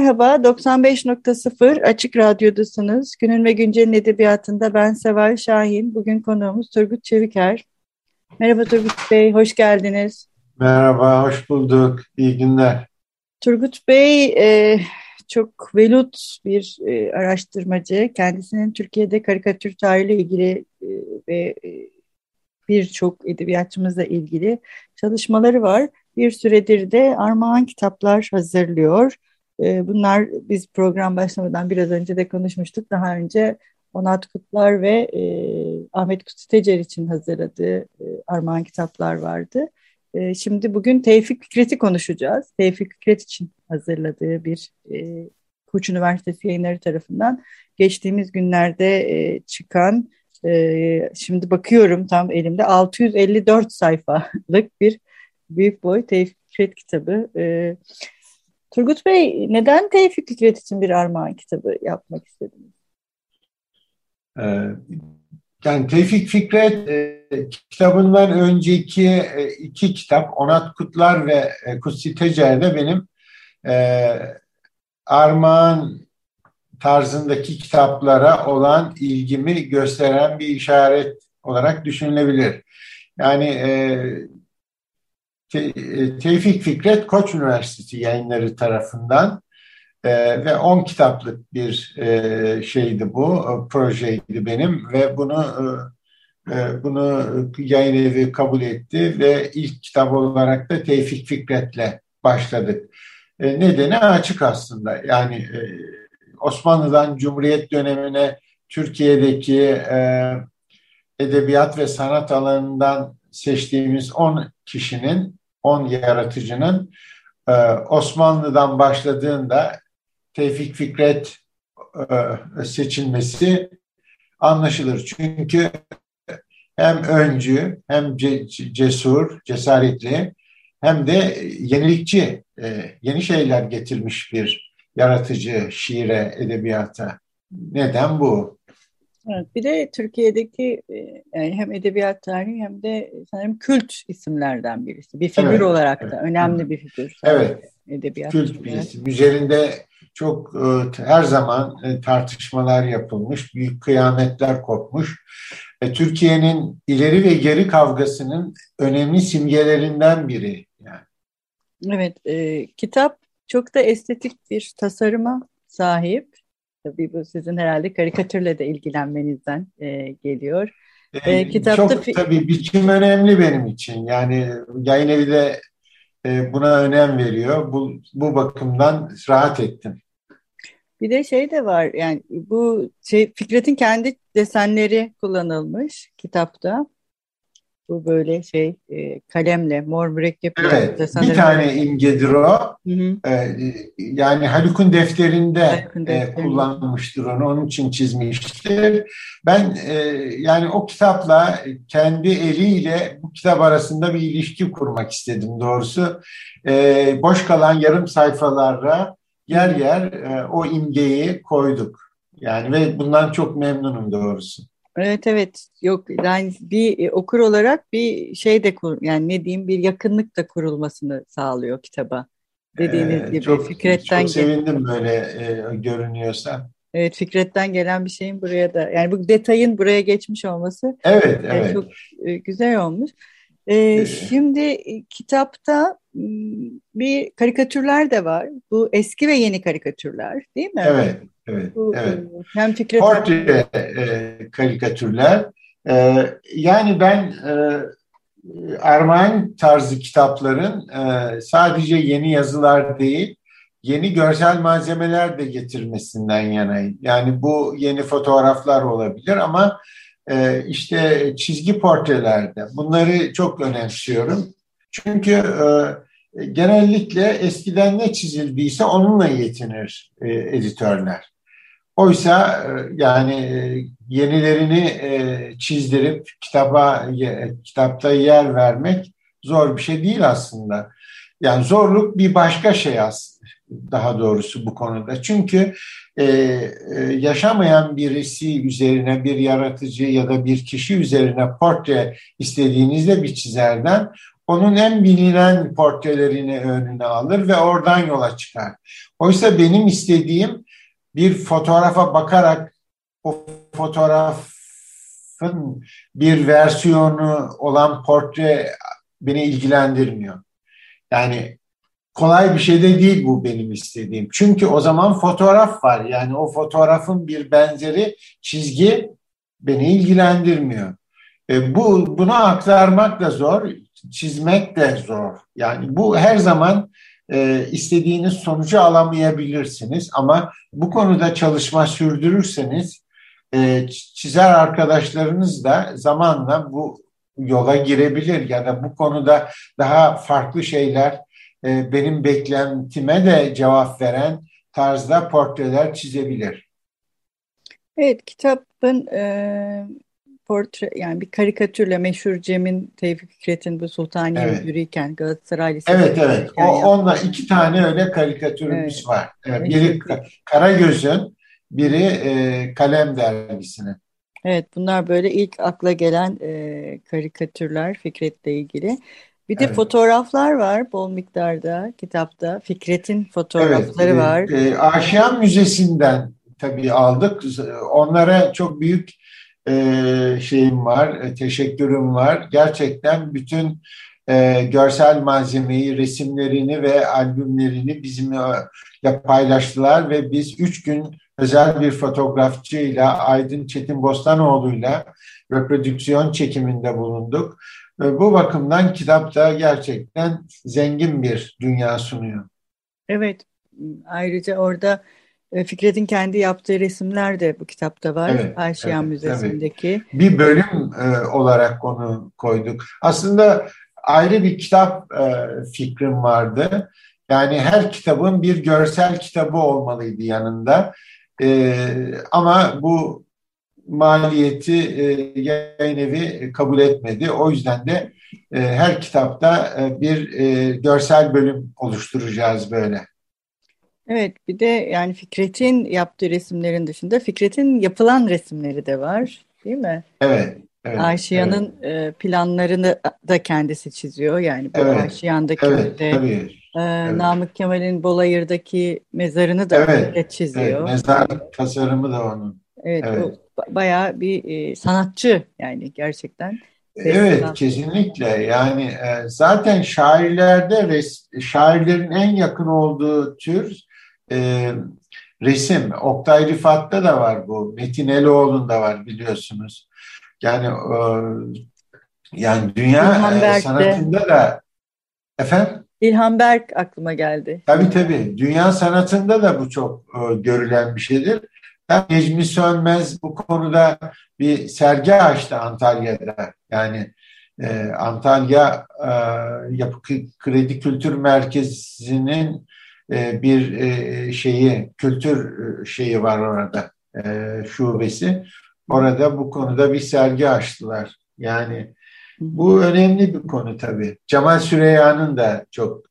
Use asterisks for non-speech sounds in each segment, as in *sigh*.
Merhaba, 95.0 Açık Radyo'dasınız. Günün ve Güncel'in edebiyatında ben Seval Şahin. Bugün konuğumuz Turgut Çeviker. Merhaba Turgut Bey, hoş geldiniz. Merhaba, hoş bulduk. İyi günler. Turgut Bey e, çok velut bir e, araştırmacı. Kendisinin Türkiye'de karikatür tarihiyle ilgili e, ve e, birçok edebiyatçımızla ilgili çalışmaları var. Bir süredir de armağan kitaplar hazırlıyor. E, bunlar biz program başlamadan biraz önce de konuşmuştuk. Daha önce Onat Kutlar ve e, Ahmet Kutlutecer için hazırladığı e, armağan kitaplar vardı. E, şimdi bugün Tevfik Fikret'i konuşacağız. Tevfik Fikret için hazırladığı bir e, Koç Üniversitesi yayınları tarafından geçtiğimiz günlerde e, çıkan e, şimdi bakıyorum tam elimde 654 sayfalık bir büyük boy Tevfik Fikret kitabı. E, Turgut Bey neden Tevfik Fikret için bir armağan kitabı yapmak istediniz? Ee, yani Tevfik Fikret e, kitabından önceki e, iki kitap Onat Kutlar ve e, Kutsi Tecer'de benim e, armağan tarzındaki kitaplara olan ilgimi gösteren bir işaret olarak düşünülebilir. Yani e, Te, e, Tevfik Fikret Koç Üniversitesi yayınları tarafından e, ve 10 kitaplık bir e, şeydi bu, e, projeydi benim ve bunu e, e, bunu yayın evi kabul etti ve ilk kitap olarak da Tevfik Fikret'le başladık. E, nedeni açık aslında. Yani e, Osmanlı'dan Cumhuriyet dönemine Türkiye'deki e, edebiyat ve sanat alanından seçtiğimiz 10 kişinin, 10 yaratıcının e, Osmanlı'dan başladığında Tevfik Fikret e, seçilmesi anlaşılır. Çünkü hem öncü, hem cesur, cesaretli, hem de yenilikçi, e, yeni şeyler getirmiş bir yaratıcı şiire, edebiyata. Neden bu? Evet, bir de Türkiye'deki e, yani hem edebiyat tarihi hem de sanırım kült isimlerden birisi. Bir figür evet, olarak evet. da önemli bir figür. Evet. Edebiyat kült bir isim. Üzerinde çok e, her zaman e, tartışmalar yapılmış, büyük kıyametler kopmuş. Türkiye'nin ileri ve geri kavgasının önemli simgelerinden biri. Yani. Evet, e, kitap çok da estetik bir tasarıma sahip. Tabii bu sizin herhalde karikatürle de ilgilenmenizden e, geliyor. E, kitapta çok tabii biçim önemli benim için. Yani yayın evi de e, buna önem veriyor. Bu, bu bakımdan rahat ettim. Bir de şey de var yani bu şey Fikret'in kendi desenleri kullanılmış kitapta. Bu böyle şey e, kalemle mor mürekkep. Evet bir tane imgedir o. Hı hı. E, yani Haluk'un defterinde, Haluk'un defterinde. E, kullanmıştır onu onun için çizmiştir. Ben e, yani o kitapla kendi eliyle bu kitap arasında bir ilişki kurmak istedim doğrusu. E, boş kalan yarım sayfalarla yer yer e, o imgeyi koyduk. Yani ve bundan çok memnunum doğrusu. Evet evet yok yani bir e, okur olarak bir şey de kur, yani ne diyeyim bir yakınlık da kurulmasını sağlıyor kitaba. Dediğiniz ee, gibi çok, Fikret'ten çok sevindim böyle e, görünüyorsa. Evet Fikret'ten gelen bir şeyin buraya da yani bu detayın buraya geçmiş olması evet, evet. çok e, güzel olmuş. Ee, şimdi e, kitapta bir karikatürler de var. Bu eski ve yeni karikatürler değil mi? Evet, evet. E, hem Fikret Portre e, karikatürler. E, yani ben e, Armağan tarzı kitapların e, sadece yeni yazılar değil, yeni görsel malzemeler de getirmesinden yanayım. Yani bu yeni fotoğraflar olabilir ama e, işte çizgi portrelerde bunları çok önemsiyorum. Çünkü e, genellikle eskiden ne çizildiyse onunla yetinir e, editörler. Oysa e, yani e, yenilerini e, çizdirip kitaba kitapta yer vermek zor bir şey değil aslında. Yani zorluk bir başka şey aslında daha doğrusu bu konuda. Çünkü yaşamayan birisi üzerine bir yaratıcı ya da bir kişi üzerine portre istediğinizde bir çizerden onun en bilinen portrelerini önüne alır ve oradan yola çıkar. Oysa benim istediğim bir fotoğrafa bakarak o fotoğrafın bir versiyonu olan portre beni ilgilendirmiyor. Yani kolay bir şey de değil bu benim istediğim. Çünkü o zaman fotoğraf var. Yani o fotoğrafın bir benzeri çizgi beni ilgilendirmiyor. E, bu Bunu aktarmak da zor, çizmek de zor. Yani bu her zaman e, istediğiniz sonucu alamayabilirsiniz. Ama bu konuda çalışma sürdürürseniz e, çizer arkadaşlarınız da zamanla bu yola girebilir ya da bu konuda daha farklı şeyler e, benim beklentime de cevap veren tarzda portreler çizebilir. Evet, kitabın e, portre yani bir karikatürle meşhur Cem'in Tevfik Fikret'in bu Sultaniye evet. yürürken Galatasaray Lisesi. Evet evet. O, onunla iki tane öyle karikatürümüz evet. var. Evet, biri Karagöz'ün, biri e, Kalem dergisinin. Evet bunlar böyle ilk akla gelen e, karikatürler Fikret'le ilgili. Bir de evet. fotoğraflar var bol miktarda kitapta. Fikret'in fotoğrafları evet, var. E, Aşiyan Müzesi'nden tabii aldık. Onlara çok büyük e, şeyim var, e, teşekkürüm var. Gerçekten bütün e, görsel malzemeyi, resimlerini ve albümlerini bizimle paylaştılar ve biz üç gün özel bir fotoğrafçıyla Aydın Çetin Bostanoğlu'yla reprodüksiyon çekiminde bulunduk. Bu bakımdan kitapta gerçekten zengin bir dünya sunuyor. Evet, ayrıca orada Fikret'in kendi yaptığı resimler de bu kitapta var. Evet, Ayşeyan evet, Müzesi'ndeki. Tabii. Bir bölüm e, olarak onu koyduk. Aslında ayrı bir kitap e, fikrim vardı. Yani her kitabın bir görsel kitabı olmalıydı yanında. E, ama bu maliyeti e, yayın evi kabul etmedi. O yüzden de e, her kitapta e, bir e, görsel bölüm oluşturacağız böyle. Evet bir de yani Fikret'in yaptığı resimlerin dışında Fikret'in yapılan resimleri de var değil mi? Evet. evet Aşiyan'ın evet. planlarını da kendisi çiziyor. Yani bu evet, Aşiyan'daki evet, de tabii. E, evet. Namık Kemal'in Bolayır'daki mezarını da evet, çiziyor. Evet, mezar tasarımı da onun. Evet, evet. bayağı bir e, sanatçı yani gerçekten. Evet, kesinlikle. Yani e, zaten şairlerde res, şairlerin en yakın olduğu tür e, resim. Oktay Rifat'ta da var bu. Metin Eloğlu'nda var biliyorsunuz. Yani e, yani dünya e, sanatında da efendim İlhan Berk aklıma geldi. Tabii tabii. Dünya sanatında da bu çok e, görülen bir şeydir. Ben Necmi Sönmez bu konuda bir sergi açtı Antalya'da. Yani e, Antalya e, Yapı Kredi Kültür Merkezi'nin bir e, şeyi, kültür e, şeyi var orada, şubesi. Orada bu konuda bir sergi açtılar. Yani bu önemli bir konu tabii. Cemal Süreyya'nın da çok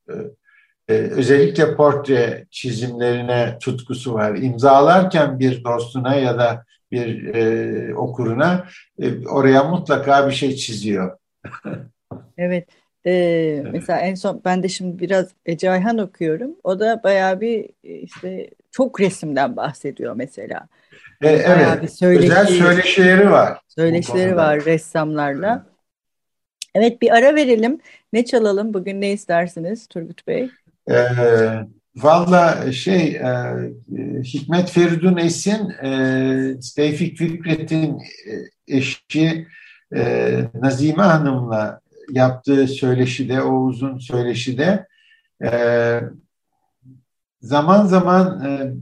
özellikle portre çizimlerine tutkusu var. İmzalarken bir dostuna ya da bir okuruna oraya mutlaka bir şey çiziyor. *laughs* evet. Ee, mesela en son ben de şimdi biraz Ece Ayhan okuyorum. O da bayağı bir işte çok resimden bahsediyor mesela. E, evet. Bir söyleşi, Özel söyleşileri var. Söyleşileri var ressamlarla. Evet bir ara verelim. Ne çalalım? Bugün ne istersiniz Turgut Bey? E, Valla şey e, Hikmet Feridun Esin e, Tevfik Fikret'in e, eşi e, Nazime Hanım'la yaptığı söyleşide, o uzun söyleşide e, zaman zaman e,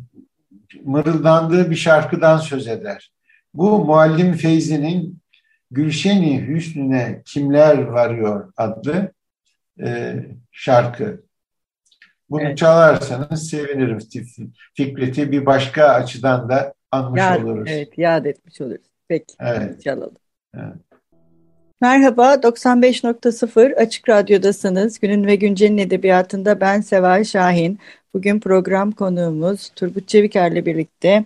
mırıldandığı bir şarkıdan söz eder. Bu Muallim Feyzi'nin Gülşeni Hüsnü'ne Kimler Varıyor adlı e, şarkı. Bunu evet. çalarsanız sevinirim. Fikret'i bir başka açıdan da anmış yad, oluruz. Evet, yad etmiş oluruz. Peki, evet. çalalım. Evet. Merhaba, 95.0 Açık Radyo'dasınız. Günün ve Güncel'in edebiyatında ben Seval Şahin. Bugün program konuğumuz Turgut Çeviker'le birlikte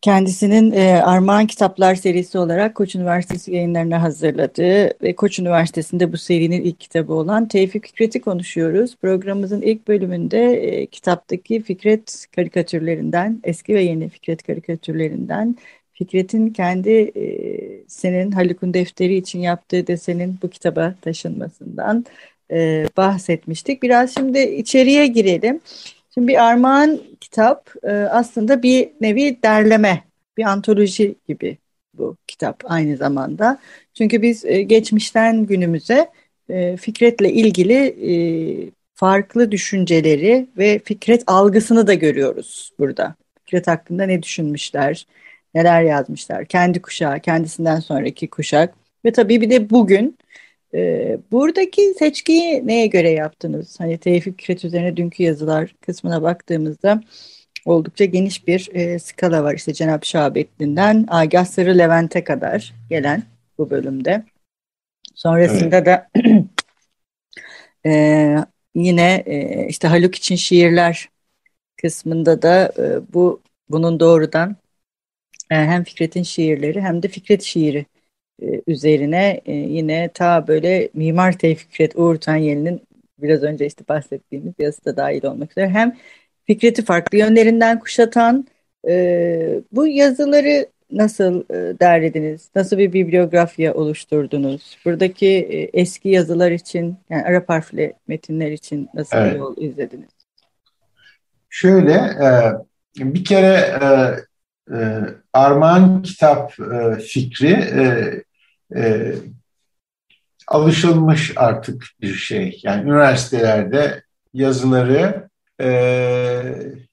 kendisinin e, Armağan Kitaplar serisi olarak Koç Üniversitesi yayınlarına hazırladığı ve Koç Üniversitesi'nde bu serinin ilk kitabı olan Tevfik Fikret'i konuşuyoruz. Programımızın ilk bölümünde e, kitaptaki Fikret karikatürlerinden, eski ve yeni Fikret karikatürlerinden Fikret'in kendi e, senin Haluk'un defteri için yaptığı desenin bu kitaba taşınmasından e, bahsetmiştik. Biraz şimdi içeriye girelim. Şimdi bir armağan kitap e, aslında bir nevi derleme, bir antoloji gibi bu kitap aynı zamanda. Çünkü biz e, geçmişten günümüze e, Fikret'le ilgili e, farklı düşünceleri ve Fikret algısını da görüyoruz burada. Fikret hakkında ne düşünmüşler, neler yazmışlar. Kendi kuşağı, kendisinden sonraki kuşak ve tabii bir de bugün e, buradaki seçkiyi neye göre yaptınız? Hani Tevfik Fikret üzerine dünkü yazılar kısmına baktığımızda oldukça geniş bir e, skala var. İşte Cenab-ı Şahabettin'den Agah Sarı Levent'e kadar gelen bu bölümde. Sonrasında evet. da *clears throat* e, yine e, işte Haluk için şiirler kısmında da e, bu bunun doğrudan hem Fikret'in şiirleri hem de Fikret şiiri e, üzerine e, yine ta böyle Mimar Tevfikret Uğur Tanyeli'nin biraz önce işte bahsettiğimiz yazısı da dahil olmak üzere hem Fikret'i farklı yönlerinden kuşatan bu yazıları nasıl derlediniz? Nasıl bir bibliografya oluşturdunuz? Buradaki eski yazılar için yani Arap harfli metinler için nasıl evet. bir yol izlediniz? Şöyle bir kere e, Armağan kitap e, fikri e, e, alışılmış artık bir şey. Yani üniversitelerde yazıları e,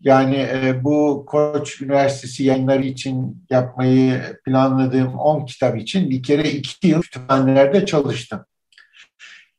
yani e, bu Koç Üniversitesi yayınları için yapmayı planladığım 10 kitap için bir kere iki yıl kütüphanelerde çalıştım.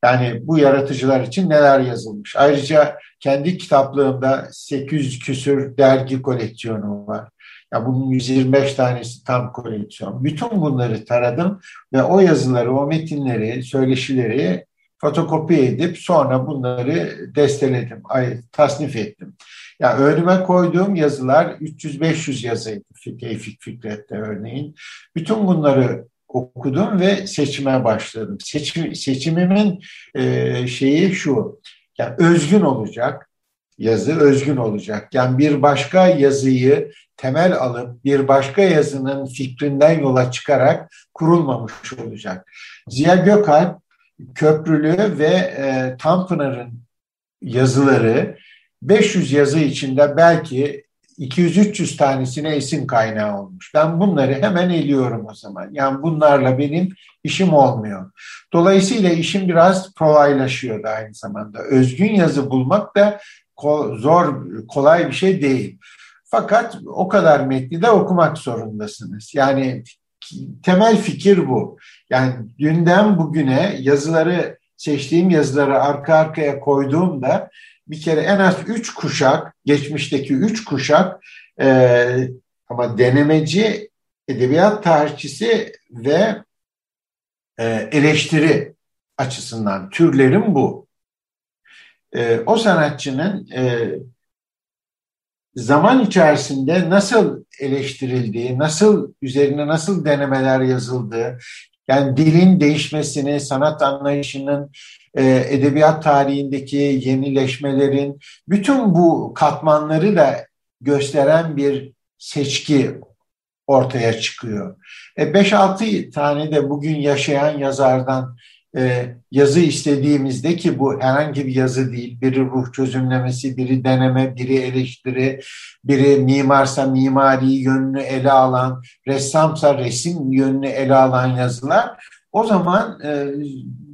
Yani bu yaratıcılar için neler yazılmış. Ayrıca kendi kitaplığımda 800 küsür dergi koleksiyonu var. Ya bunun 125 tanesi tam koleksiyon. Bütün bunları taradım ve o yazıları, o metinleri, söyleşileri fotokopi edip sonra bunları desteledim, ay, tasnif ettim. Ya önüme koyduğum yazılar 300-500 yazıydı Tevfik Fikret'te örneğin. Bütün bunları okudum ve seçime başladım. Seçim, seçimimin e, şeyi şu, yani özgün olacak, yazı özgün olacak. Yani bir başka yazıyı temel alıp bir başka yazının fikrinden yola çıkarak kurulmamış olacak. Ziya Gökalp, Köprülü ve e, Tanpınar'ın yazıları 500 yazı içinde belki 200-300 tanesine isim kaynağı olmuş. Ben bunları hemen eliyorum o zaman. Yani bunlarla benim işim olmuyor. Dolayısıyla işim biraz kolaylaşıyor da aynı zamanda. Özgün yazı bulmak da zor, kolay bir şey değil. Fakat o kadar metni de okumak zorundasınız. Yani temel fikir bu. Yani dünden bugüne yazıları, seçtiğim yazıları arka arkaya koyduğumda bir kere en az üç kuşak, geçmişteki üç kuşak e, ama denemeci, edebiyat tarihçisi ve e, eleştiri açısından türlerim bu. E, o sanatçının e, zaman içerisinde nasıl eleştirildiği, nasıl üzerine nasıl denemeler yazıldığı, yani dilin değişmesini, sanat anlayışının, e, edebiyat tarihindeki yenileşmelerin, bütün bu katmanları da gösteren bir seçki ortaya çıkıyor. 5-6 e, tane de bugün yaşayan yazardan e, yazı istediğimizde ki bu herhangi bir yazı değil, biri ruh çözümlemesi, biri deneme, biri eleştiri, biri mimarsa mimari yönünü ele alan, ressamsa resim yönünü ele alan yazılar, o zaman e,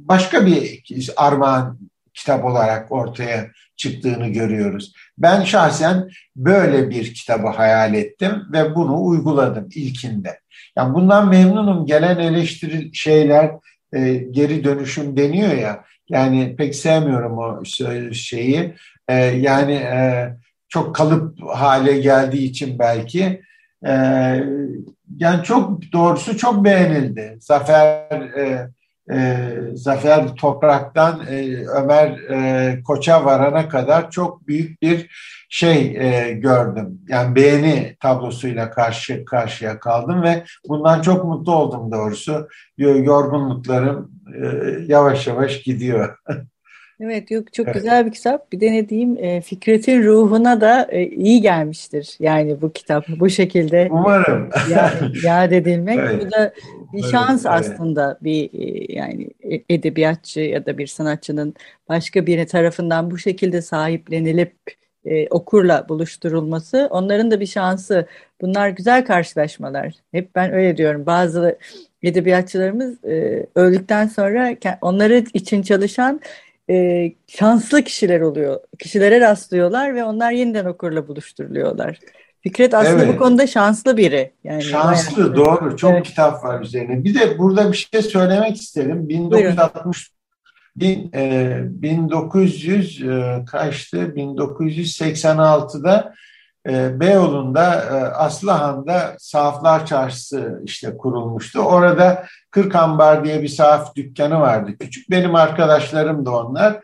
başka bir armağan kitap olarak ortaya çıktığını görüyoruz. Ben şahsen böyle bir kitabı hayal ettim ve bunu uyguladım ilkinde. Yani bundan memnunum. Gelen eleştiri şeyler e, geri dönüşüm deniyor ya. Yani pek sevmiyorum o şeyi. E, yani e, çok kalıp hale geldiği için belki. E, yani çok doğrusu çok beğenildi. Zafer e, e, Zafer Toprak'tan e, Ömer e, Koç'a varana kadar çok büyük bir şey e, gördüm. Yani beğeni tablosuyla karşı karşıya kaldım ve bundan çok mutlu oldum doğrusu. Yorgunluklarım e, yavaş yavaş gidiyor. *laughs* Evet yok çok evet. güzel bir kitap. Bir de ne diyeyim e, Fikret'in ruhuna da e, iyi gelmiştir. Yani bu kitap bu şekilde Umarım. Ya, yad edilmek. evet. Bu da bir şans evet. aslında bir e, yani e, edebiyatçı ya da bir sanatçının başka biri tarafından bu şekilde sahiplenilip e, okurla buluşturulması onların da bir şansı. Bunlar güzel karşılaşmalar. Hep ben öyle diyorum. Bazı edebiyatçılarımız e, öldükten sonra onları için çalışan e, şanslı kişiler oluyor. Kişilere rastlıyorlar ve onlar yeniden okurla buluşturuluyorlar. Fikret aslında evet. bu konuda şanslı biri. Yani şanslı bayağı. doğru. Çok evet. kitap var üzerine. Bir de burada bir şey söylemek isterim. 1960 bin, e, 1900 e, kaçtı? 1986'da e, Beyoğlu'nda e, Aslıhan'da Sahaflar Çarşısı işte kurulmuştu. Orada Kırk Ambar diye bir sahaf dükkanı vardı. Küçük benim arkadaşlarım da onlar.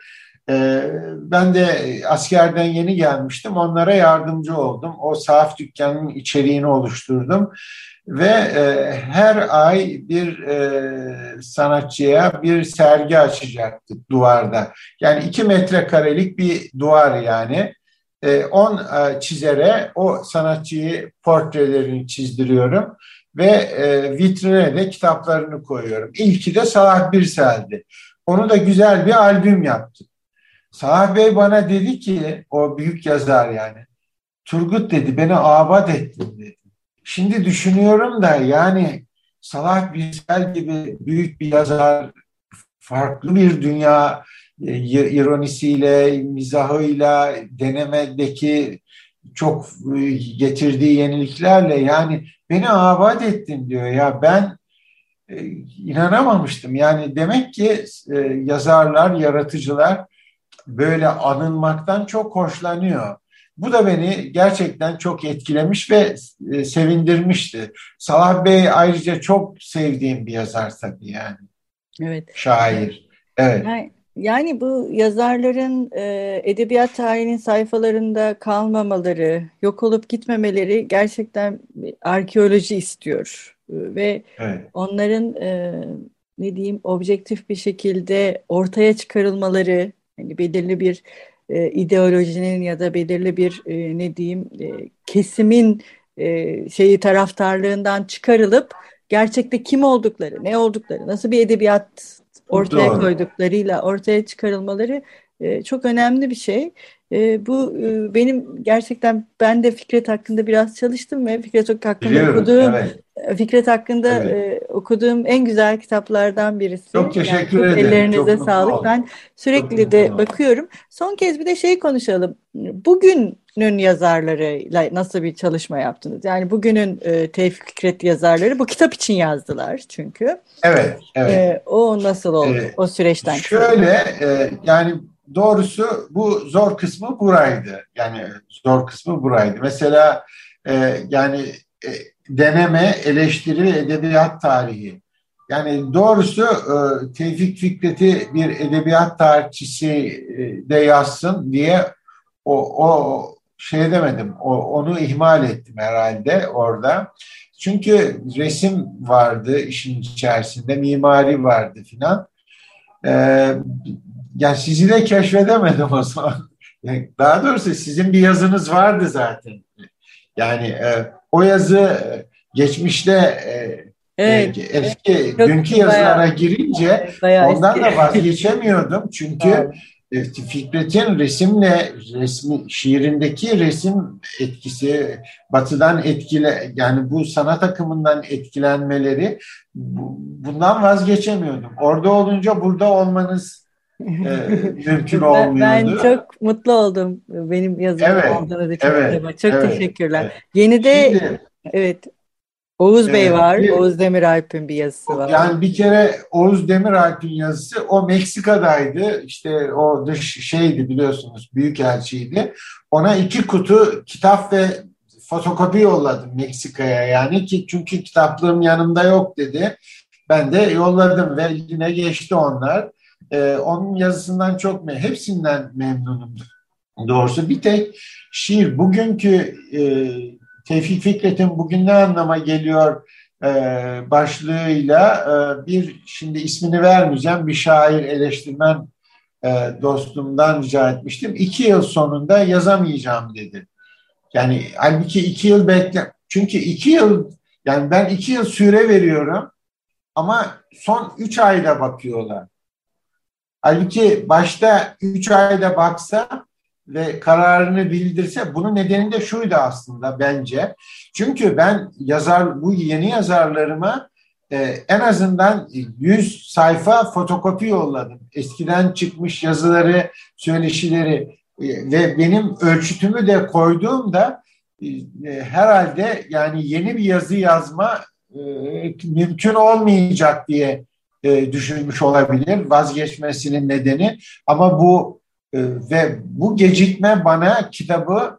E, ben de askerden yeni gelmiştim. Onlara yardımcı oldum. O sahaf dükkanının içeriğini oluşturdum. Ve e, her ay bir e, sanatçıya bir sergi açacaktık duvarda. Yani iki metrekarelik bir duvar yani. 10 e, çizere o sanatçıyı portrelerini çizdiriyorum ve e, vitrine de kitaplarını koyuyorum. İlki de Salah Birsel'di. Onu da güzel bir albüm yaptık. Salah Bey bana dedi ki, o büyük yazar yani, Turgut dedi beni abat ettin dedi. Şimdi düşünüyorum da yani Salah Birsel gibi büyük bir yazar, farklı bir dünya e, ironisiyle, mizahıyla, denemedeki çok e, getirdiği yeniliklerle yani beni abat ettin diyor ya ben e, inanamamıştım. Yani demek ki yazarlar, yaratıcılar böyle anılmaktan çok hoşlanıyor. Bu da beni gerçekten çok etkilemiş ve sevindirmişti. Salah Bey ayrıca çok sevdiğim bir yazar tabii yani. Evet. Şair. Evet. Yani yani bu yazarların e, edebiyat tarihinin sayfalarında kalmamaları, yok olup gitmemeleri gerçekten arkeoloji istiyor. E, ve evet. onların e, ne diyeyim objektif bir şekilde ortaya çıkarılmaları, yani belirli bir e, ideolojinin ya da belirli bir e, ne diyeyim e, kesimin e, şeyi taraftarlığından çıkarılıp gerçekte kim oldukları, ne oldukları, nasıl bir edebiyat ortaya Doğru. koyduklarıyla ortaya çıkarılmaları e, çok önemli bir şey. E, bu e, benim gerçekten ben de Fikret hakkında biraz çalıştım ve Fikret hakkında Biliyorum, okuduğum evet. E, Fikret hakkında evet. E, okuduğum en güzel kitaplardan birisi. Çok teşekkür yani, ederim. Ellerinize çok sağlık. Ben sürekli de bakıyorum. Son kez bir de şey konuşalım. Bugünün yazarlarıyla nasıl bir çalışma yaptınız? Yani bugünün e, Tevfik Fikret yazarları bu kitap için yazdılar çünkü. Evet, evet. E, o nasıl oldu ee, o süreçten? Şöyle e, yani doğrusu bu zor kısmı buraydı. Yani zor kısmı buraydı. Mesela e, yani e, deneme, eleştiri ve edebiyat tarihi. Yani doğrusu e, Tevfik Fikret'i bir edebiyat tarihçisi e, de yazsın diye o, o şey demedim. O, onu ihmal ettim herhalde orada. Çünkü resim vardı işin içerisinde, mimari vardı filan. Ee, yani sizi de keşfedemedim o zaman. *laughs* Daha doğrusu sizin bir yazınız vardı zaten. Yani e, o yazı e, geçmişte e, Evet. Eski Çok dünkü yazılara bayağı, girince bayağı ondan eski. da vazgeçemiyordum. Çünkü evet. Fikret'in resimle resmi şiirindeki resim etkisi batıdan etkile yani bu sanat akımından etkilenmeleri bundan vazgeçemiyordum. Orada olunca burada olmanız e, *laughs* mümkün olmuyordu. Ben çok mutlu oldum benim yazım evet, olduğunuz için. Evet, çok evet, teşekkürler. Evet. Yeni de Şimdi, evet Oğuz Bey ee, var. Bir, Oğuz Demiralp'in bir yazısı var. Yani bir kere Oğuz Demiralp'in yazısı o Meksika'daydı. İşte o dış şeydi biliyorsunuz büyükelçiydi. Ona iki kutu kitap ve fotokopi yolladım Meksika'ya yani ki çünkü kitaplığım yanımda yok dedi. Ben de yolladım ve yine geçti onlar. Ee, onun yazısından çok me hepsinden memnunum doğrusu. Bir tek şiir bugünkü e, Tevfik Fikret'in bugün ne anlama geliyor e, başlığıyla e, bir şimdi ismini vermeyeceğim bir şair eleştirmen e, dostumdan rica etmiştim. İki yıl sonunda yazamayacağım dedi. Yani halbuki iki yıl bekle çünkü iki yıl yani ben iki yıl süre veriyorum ama son üç ayda bakıyorlar. Halbuki başta üç ayda baksa ve kararını bildirse bunun nedeni de şuydu aslında bence. Çünkü ben yazar bu yeni yazarlarıma e, en azından 100 sayfa fotokopi yolladım. Eskiden çıkmış yazıları, söyleşileri e, ve benim ölçütümü de koyduğumda e, e, herhalde yani yeni bir yazı yazma e, mümkün olmayacak diye e, düşünmüş olabilir vazgeçmesinin nedeni. Ama bu e, ve bu gecikme bana kitabı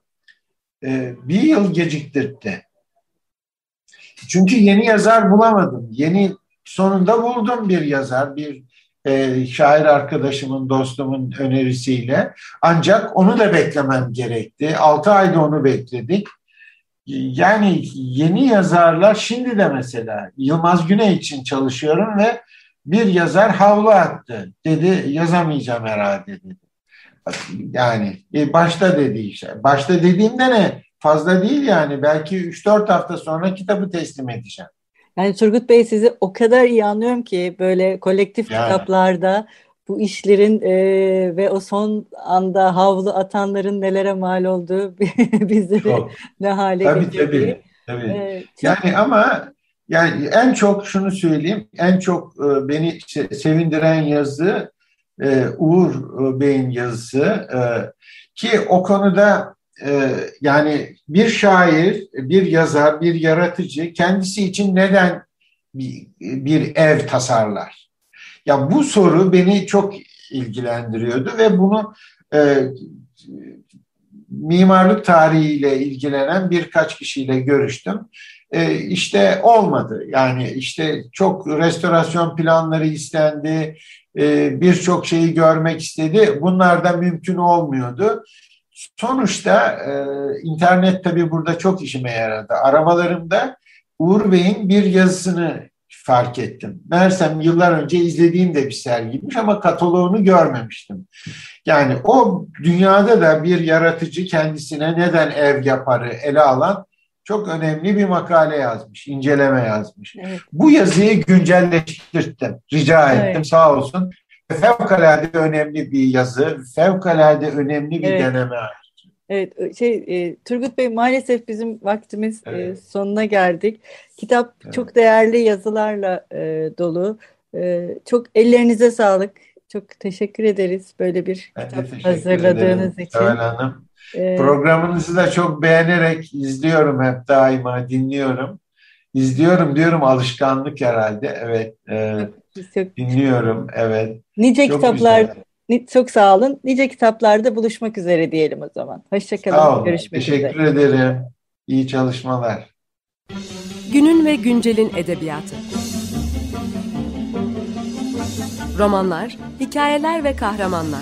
e, bir yıl geciktirdi. Çünkü yeni yazar bulamadım. Yeni sonunda buldum bir yazar, bir e, şair arkadaşımın, dostumun önerisiyle. Ancak onu da beklemem gerekti. Altı ayda onu bekledik. Yani yeni yazarlar şimdi de mesela Yılmaz Güney için çalışıyorum ve bir yazar havlu attı. Dedi yazamayacağım herhalde dedi. Yani e, başta dedi işte. Başta dediğimde ne? Fazla değil yani. Belki 3-4 hafta sonra kitabı teslim edeceğim. Yani Turgut Bey sizi o kadar iyi anlıyorum ki böyle kolektif yani. kitaplarda bu işlerin e, ve o son anda havlu atanların nelere mal olduğu *laughs* bizleri çok. ne hale tabii. Tabii, tabii. Çok... Yani ama yani en çok şunu söyleyeyim, en çok e, beni sevindiren yazı e, Uğur e, Bey'in yazısı ki o konuda yani bir şair, bir yazar, bir yaratıcı kendisi için neden bir, ev tasarlar? Ya bu soru beni çok ilgilendiriyordu ve bunu mimarlık tarihiyle ilgilenen birkaç kişiyle görüştüm. E, işte olmadı. Yani işte çok restorasyon planları istendi, e, birçok şeyi görmek istedi. Bunlar da mümkün olmuyordu. Sonuçta e, internet tabii burada çok işime yaradı. Aramalarımda Uğur Bey'in bir yazısını fark ettim. Meğersem yıllar önce izlediğim de bir sergiymiş ama kataloğunu görmemiştim. Yani o dünyada da bir yaratıcı kendisine neden ev yaparı ele alan çok önemli bir makale yazmış, inceleme yazmış. Evet. Bu yazıyı güncelleştirdim, rica ettim evet. sağ olsun. Fevkalade önemli bir yazı, fevkalade önemli bir evet. deneme. Evet, şey e, Turgut Bey maalesef bizim vaktimiz e, evet. e, sonuna geldik. Kitap evet. çok değerli yazılarla e, dolu. E, çok ellerinize sağlık. Çok teşekkür ederiz böyle bir ben kitap hazırladığınız ederim. için. Hanım. Ee, Programınızı da çok beğenerek izliyorum hep daima dinliyorum. İzliyorum diyorum alışkanlık herhalde. Evet. E, çok, dinliyorum. Evet. Nice çok kitaplar güzel. çok sağ olun. Nice kitaplarda buluşmak üzere diyelim o zaman. Hoşçakalın. Sağ olun. Görüşmek Teşekkür üzere. ederim. İyi çalışmalar. Günün ve güncelin edebiyatı. Romanlar, hikayeler ve kahramanlar.